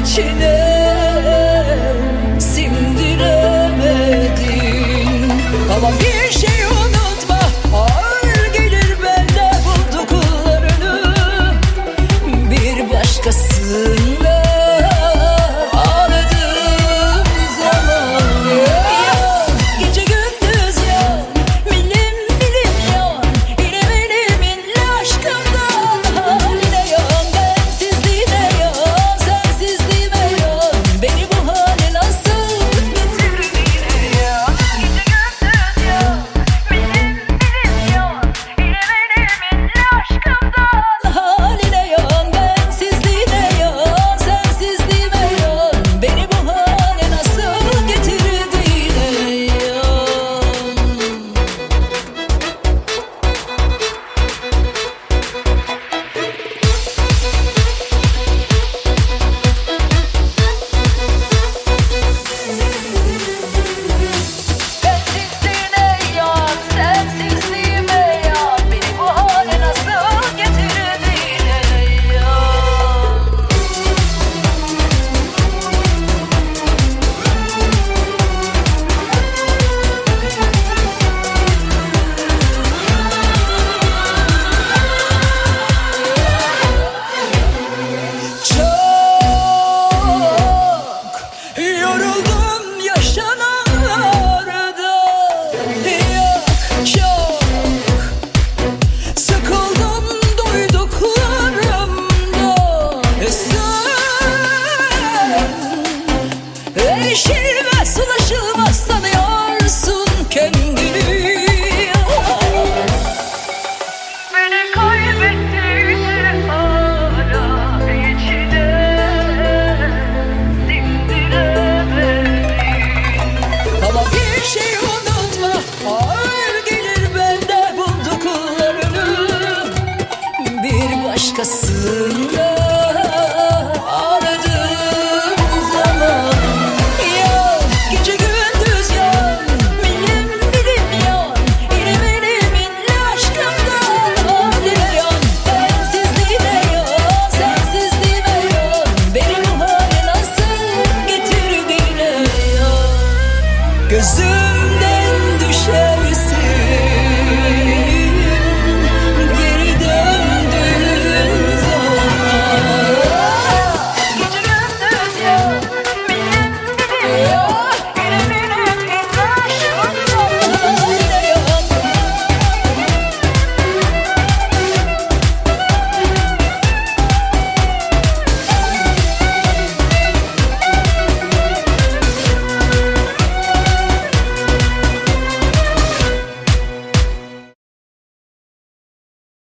içine sindiremedim. Ama bir Pişirmez ulaşılmaz tanıyorsun kendini. Beni kaybettiğini ara içine Sindire Ama bir şey unutma. Ağır gelir bende bulduklarını Bir başkasının Cause